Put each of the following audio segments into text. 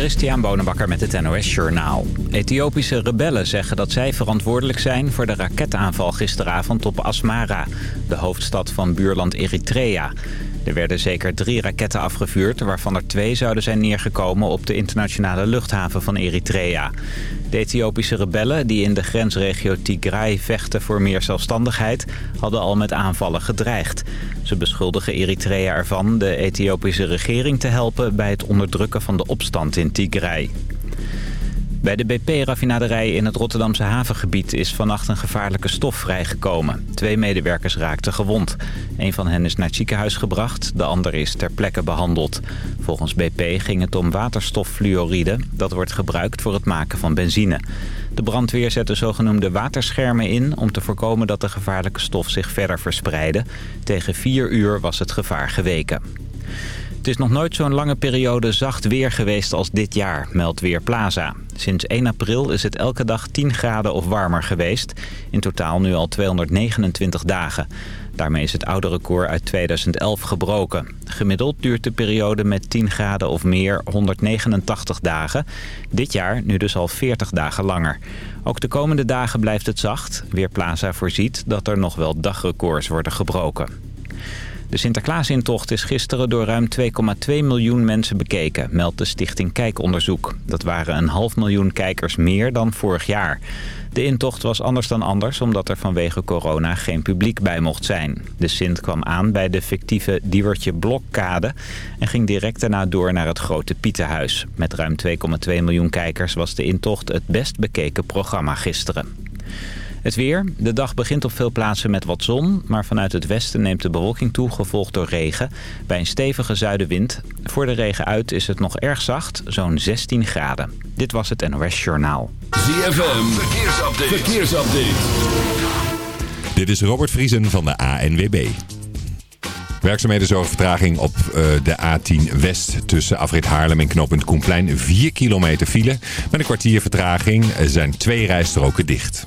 Christian Bonenbakker met het NOS Journaal. Ethiopische rebellen zeggen dat zij verantwoordelijk zijn voor de raketaanval gisteravond op Asmara, de hoofdstad van buurland Eritrea. Er werden zeker drie raketten afgevuurd, waarvan er twee zouden zijn neergekomen op de internationale luchthaven van Eritrea. De Ethiopische rebellen, die in de grensregio Tigray vechten voor meer zelfstandigheid, hadden al met aanvallen gedreigd. Ze beschuldigen Eritrea ervan de Ethiopische regering te helpen bij het onderdrukken van de opstand in Tigray. Bij de BP-raffinaderij in het Rotterdamse havengebied is vannacht een gevaarlijke stof vrijgekomen. Twee medewerkers raakten gewond. Een van hen is naar het ziekenhuis gebracht, de ander is ter plekke behandeld. Volgens BP ging het om waterstoffluoride, dat wordt gebruikt voor het maken van benzine. De brandweer zette zogenoemde waterschermen in om te voorkomen dat de gevaarlijke stof zich verder verspreidde. Tegen vier uur was het gevaar geweken. Het is nog nooit zo'n lange periode zacht weer geweest als dit jaar, meldt Weerplaza. Sinds 1 april is het elke dag 10 graden of warmer geweest. In totaal nu al 229 dagen. Daarmee is het oude record uit 2011 gebroken. Gemiddeld duurt de periode met 10 graden of meer 189 dagen. Dit jaar nu dus al 40 dagen langer. Ook de komende dagen blijft het zacht. Weerplaza voorziet dat er nog wel dagrecords worden gebroken. De Sinterklaasintocht is gisteren door ruim 2,2 miljoen mensen bekeken, meldt de stichting Kijkonderzoek. Dat waren een half miljoen kijkers meer dan vorig jaar. De intocht was anders dan anders omdat er vanwege corona geen publiek bij mocht zijn. De Sint kwam aan bij de fictieve Diewertje Blokkade en ging direct daarna door naar het Grote Pietenhuis. Met ruim 2,2 miljoen kijkers was de intocht het best bekeken programma gisteren. Het weer. De dag begint op veel plaatsen met wat zon. Maar vanuit het westen neemt de bewolking toe, gevolgd door regen. Bij een stevige zuidenwind. Voor de regen uit is het nog erg zacht, zo'n 16 graden. Dit was het NOS Journaal. ZFM. Verkeersupdate. Verkeersupdate. Dit is Robert Vriesen van de ANWB. Werkzaamheden zorgen vertraging op uh, de A10 West tussen Afrit Haarlem en knooppunt Koenplein. 4 kilometer file. Met een kwartier vertraging zijn twee rijstroken dicht.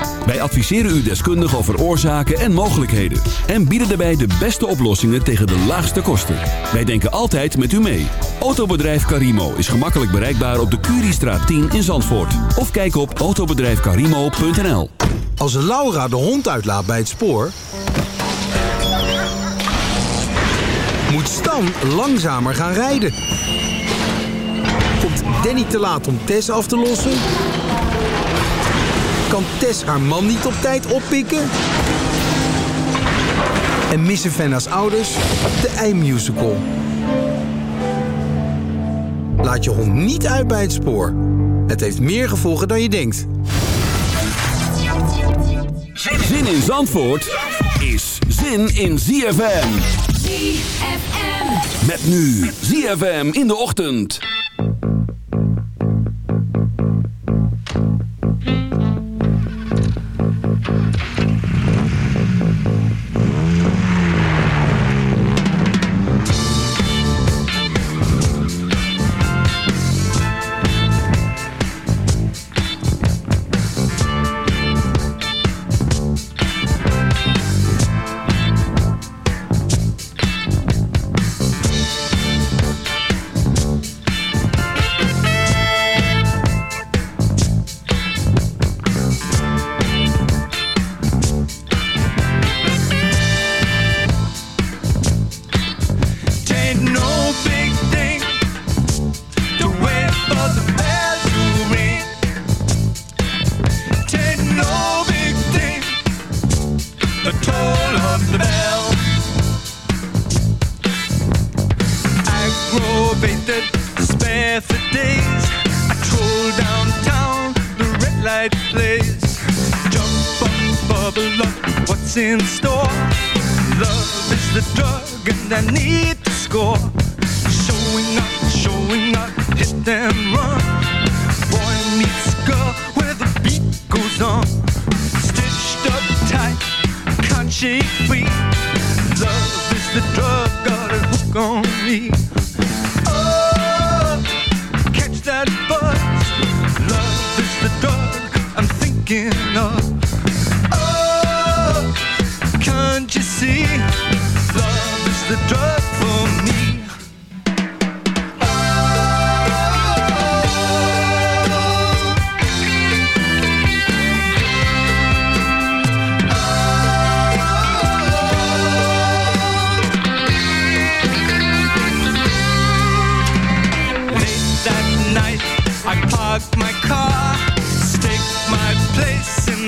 Wij adviseren u deskundig over oorzaken en mogelijkheden. En bieden daarbij de beste oplossingen tegen de laagste kosten. Wij denken altijd met u mee. Autobedrijf Carimo is gemakkelijk bereikbaar op de Curiestraat 10 in Zandvoort. Of kijk op autobedrijfcarimo.nl Als Laura de hond uitlaat bij het spoor... moet Stan langzamer gaan rijden. Komt Danny te laat om Tess af te lossen? Kan Tess haar man niet op tijd oppikken? En missen Fenna's ouders de ei-musical? Laat je hond niet uit bij het spoor. Het heeft meer gevolgen dan je denkt. Zin in Zandvoort is zin in ZFM. ZFM. Met nu ZFM in de ochtend.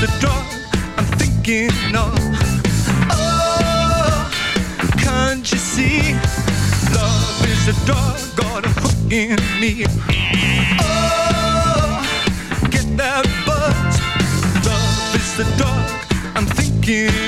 The drug I'm thinking of. Oh, can't you see? Love is the drug got a hook in me. Oh, get that buzz. Love is the drug I'm thinking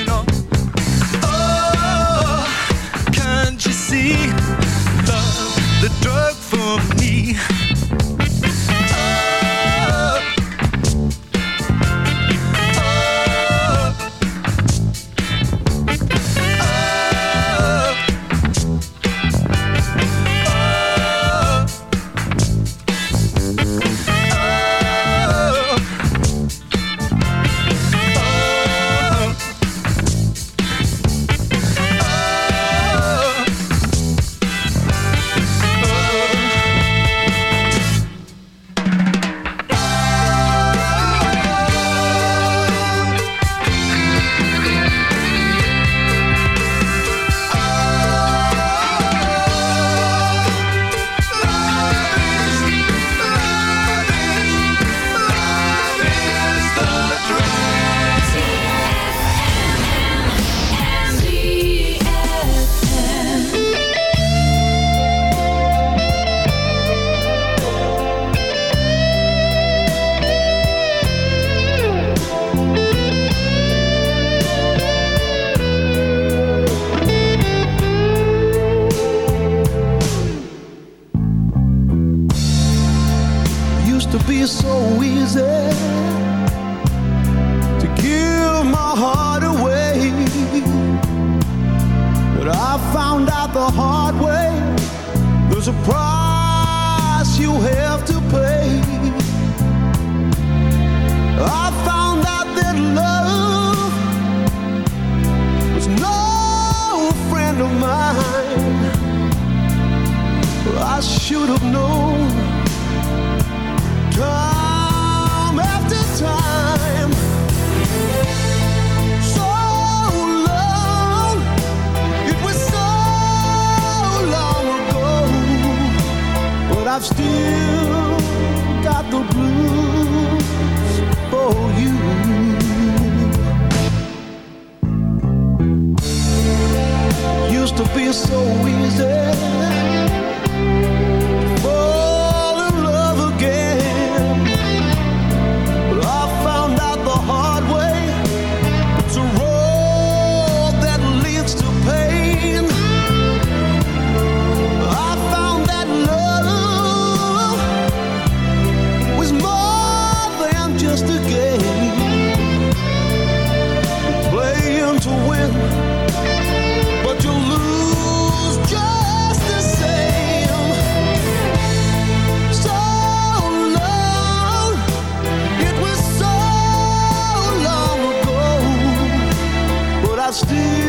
still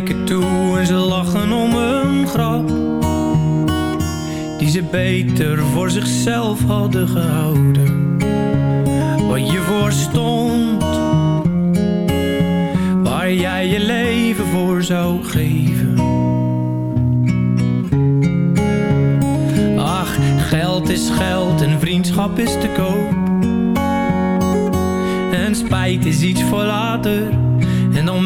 toe en ze lachen om een grap Die ze beter voor zichzelf hadden gehouden. Wat je voor stond Waar jij je leven voor zou geven. Ach, geld is geld en vriendschap is te koop. En spijt is iets voor later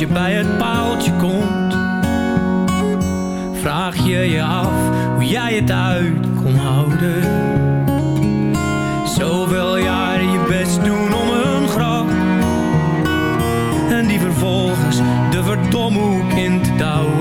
je bij het paaltje komt. Vraag je je af hoe jij het uit kon houden. Zoveel jaren je best doen om een grap. En die vervolgens de verdomhoek in te douwen.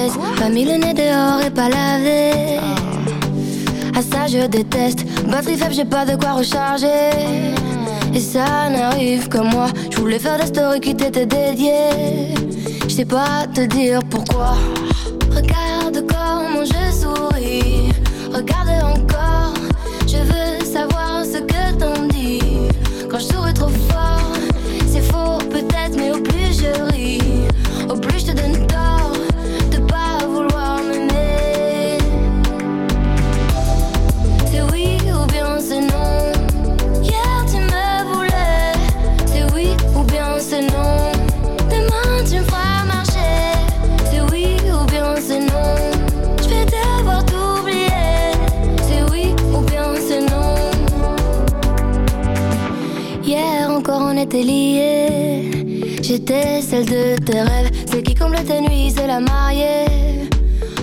pièce. Pas mis le nez dehors et pas lavé. À ça je déteste. Batterie faible, j'ai pas de quoi recharger. Et ça n'arrive que moi. Je voulais faire la story qui t'était dédiée. Je sais pas te dire pourquoi. Regarde comment je souris.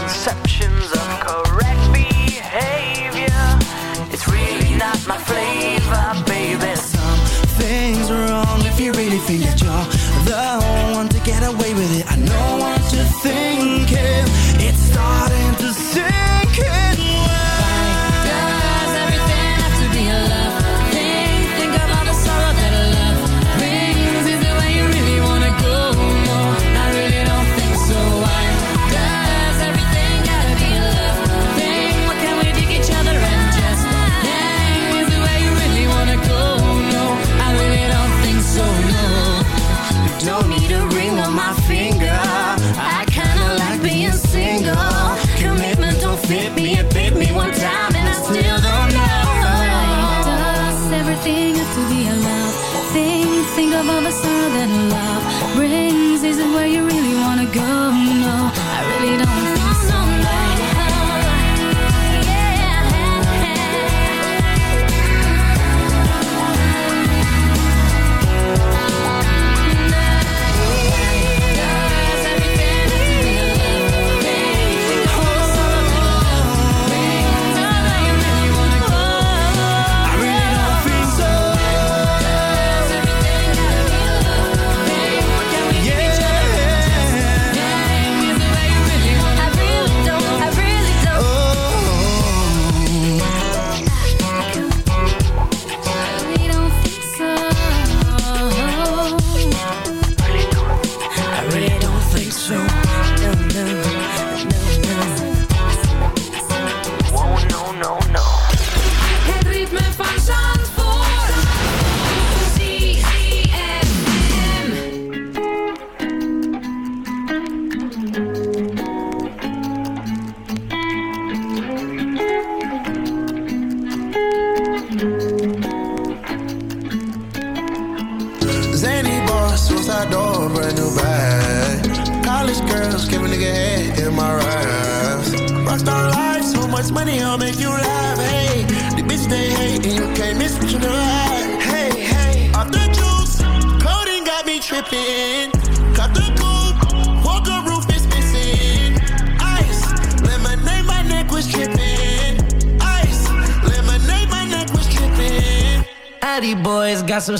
conceptions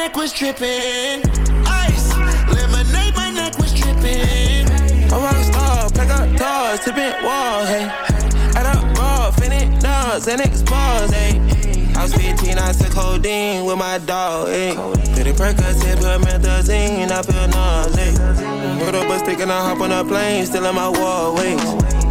Neck was dripping. Ice, lemonade, my neck was tripping. A rock star, pack up doors, tipping walls, hey. Add up raw, finish nuts, and expose, hey. I was 15, I took codeine with my dog, hey. Pretty Percocet, put methazine, I feel nauseous. Put up a stick and I hop on a plane, still in my wallways.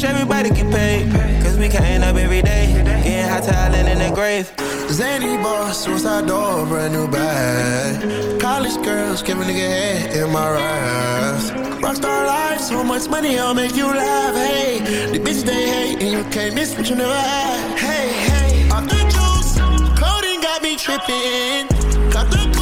wish everybody get paid. Cause we counting up every day. Getting hot talent in the grave. Zany boss, suicide door, brand new bag. College girls, give a nigga head in my raps. Rockstar life, so much money, I'll make you laugh. Hey, the bitch they hate, and you can't miss what you never had. Hey, hey, off the juice, coding got me tripping. Cut the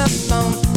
the phone.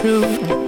True.